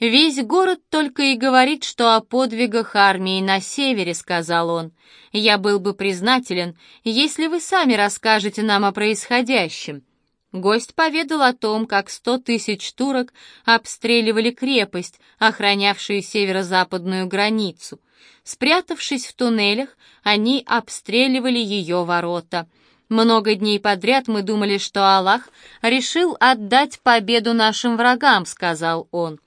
«Весь город только и говорит, что о подвигах армии на севере», — сказал он. «Я был бы признателен, если вы сами расскажете нам о происходящем». Гость поведал о том, как сто тысяч турок обстреливали крепость, охранявшую северо-западную границу. Спрятавшись в туннелях, они обстреливали ее ворота. Много дней подряд мы думали, что Аллах решил отдать победу нашим врагам, сказал он.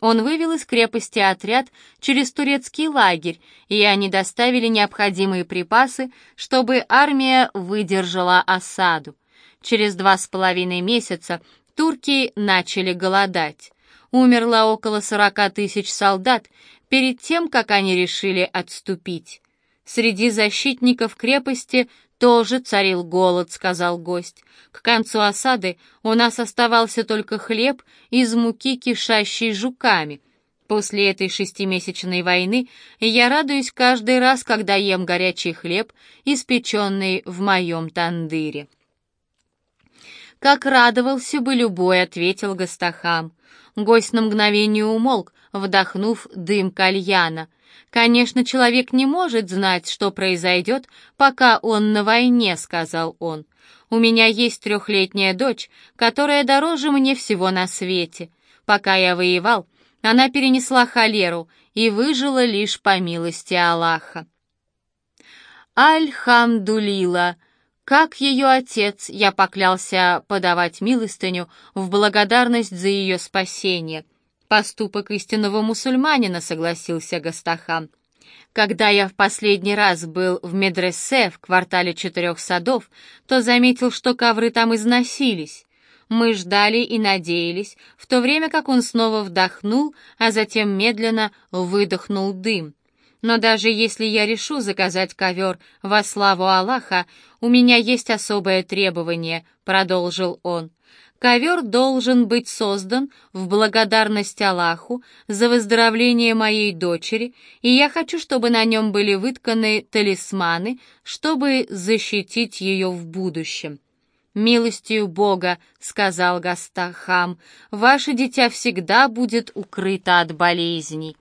Он вывел из крепости отряд через турецкий лагерь, и они доставили необходимые припасы, чтобы армия выдержала осаду. Через два с половиной месяца турки начали голодать. Умерло около сорока тысяч солдат перед тем, как они решили отступить. Среди защитников крепости тоже царил голод, сказал гость. К концу осады у нас оставался только хлеб из муки, кишащей жуками. После этой шестимесячной войны я радуюсь каждый раз, когда ем горячий хлеб, испеченный в моем тандыре. «Как радовался бы любой», — ответил Гастахам. Гость на мгновение умолк, вдохнув дым кальяна. «Конечно, человек не может знать, что произойдет, пока он на войне», — сказал он. «У меня есть трехлетняя дочь, которая дороже мне всего на свете. Пока я воевал, она перенесла холеру и выжила лишь по милости Аллаха». «Аль-Хамдулила», как ее отец, я поклялся подавать милостыню в благодарность за ее спасение. Поступок истинного мусульманина, согласился Гастахан. Когда я в последний раз был в Медресе в квартале Четырех Садов, то заметил, что ковры там износились. Мы ждали и надеялись, в то время как он снова вдохнул, а затем медленно выдохнул дым. Но даже если я решу заказать ковер во славу Аллаха, у меня есть особое требование», — продолжил он. «Ковер должен быть создан в благодарность Аллаху за выздоровление моей дочери, и я хочу, чтобы на нем были вытканы талисманы, чтобы защитить ее в будущем». «Милостью Бога», — сказал Гастахам, — «ваше дитя всегда будет укрыто от болезней».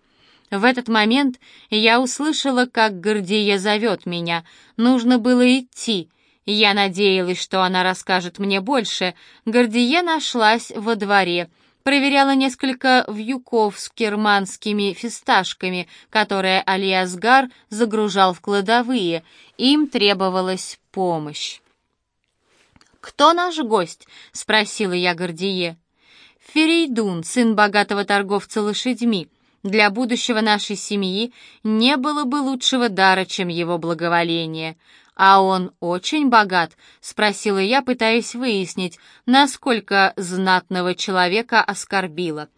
В этот момент я услышала, как Гордия зовет меня. Нужно было идти. Я надеялась, что она расскажет мне больше. Гордия нашлась во дворе. Проверяла несколько вьюков с керманскими фисташками, которые Алиасгар загружал в кладовые. Им требовалась помощь. «Кто наш гость?» — спросила я Гордие. «Ферейдун, сын богатого торговца лошадьми», для будущего нашей семьи не было бы лучшего дара, чем его благоволение. А он очень богат, спросила я, пытаясь выяснить, насколько знатного человека оскорбило.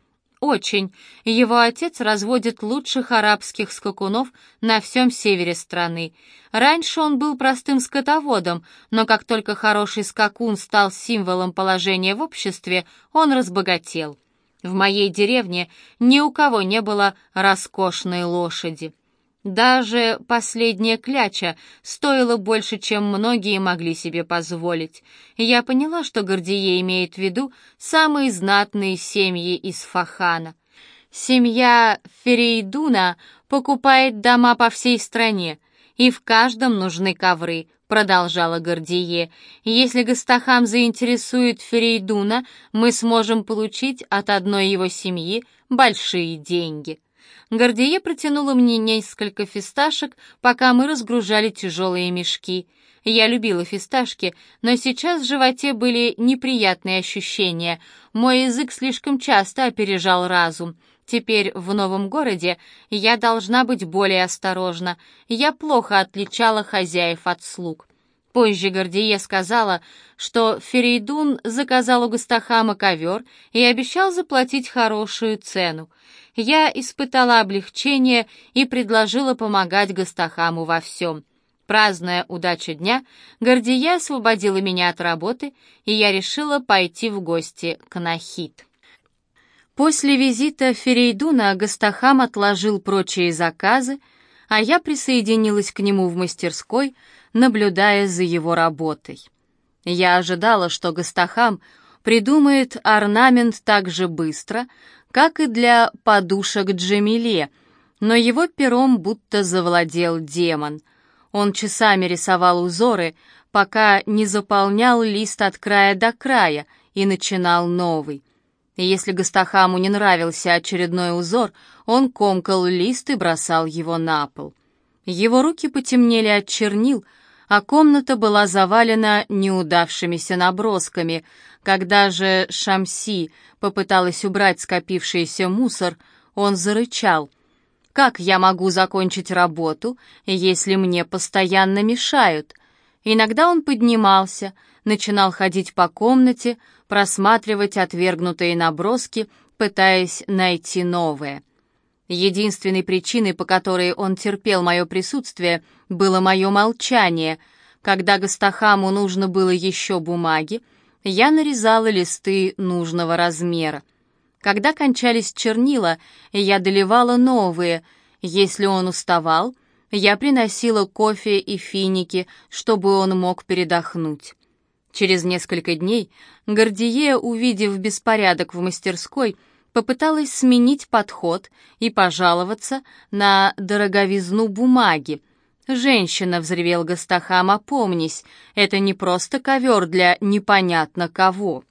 Очень. Его отец разводит лучших арабских скакунов на всем севере страны. Раньше он был простым скотоводом, но как только хороший скакун стал символом положения в обществе, он разбогател. В моей деревне ни у кого не было роскошной лошади. Даже последняя кляча стоила больше, чем многие могли себе позволить. Я поняла, что Гордие имеет в виду самые знатные семьи из Фахана. Семья Ферейдуна покупает дома по всей стране, и в каждом нужны ковры, продолжала Гордие. «Если Гастахам заинтересует Ферейдуна, мы сможем получить от одной его семьи большие деньги». Гордие протянула мне несколько фисташек, пока мы разгружали тяжелые мешки. Я любила фисташки, но сейчас в животе были неприятные ощущения. Мой язык слишком часто опережал разум. Теперь в новом городе я должна быть более осторожна. Я плохо отличала хозяев от слуг. Позже Гордие сказала, что Ферейдун заказал у Гастахама ковер и обещал заплатить хорошую цену. Я испытала облегчение и предложила помогать Гастахаму во всем. Празднуя удачу дня, Гордия освободила меня от работы, и я решила пойти в гости к Нахид. После визита Ферейдуна Гастахам отложил прочие заказы, а я присоединилась к нему в мастерской, наблюдая за его работой. Я ожидала, что Гастахам придумает орнамент так же быстро, как и для подушек Джамиле, но его пером будто завладел демон. Он часами рисовал узоры, пока не заполнял лист от края до края и начинал новый. И если Гастахаму не нравился очередной узор, он комкал лист и бросал его на пол. Его руки потемнели от чернил, а комната была завалена неудавшимися набросками. Когда же Шамси попыталась убрать скопившийся мусор, он зарычал. «Как я могу закончить работу, если мне постоянно мешают?» Иногда он поднимался, начинал ходить по комнате, просматривать отвергнутые наброски, пытаясь найти новое. Единственной причиной, по которой он терпел мое присутствие, было мое молчание. Когда Гастахаму нужно было еще бумаги, я нарезала листы нужного размера. Когда кончались чернила, я доливала новые. Если он уставал, я приносила кофе и финики, чтобы он мог передохнуть. Через несколько дней Гордие, увидев беспорядок в мастерской, попыталась сменить подход и пожаловаться на дороговизну бумаги. «Женщина», — взревел Гастахам, — «опомнись, это не просто ковер для непонятно кого».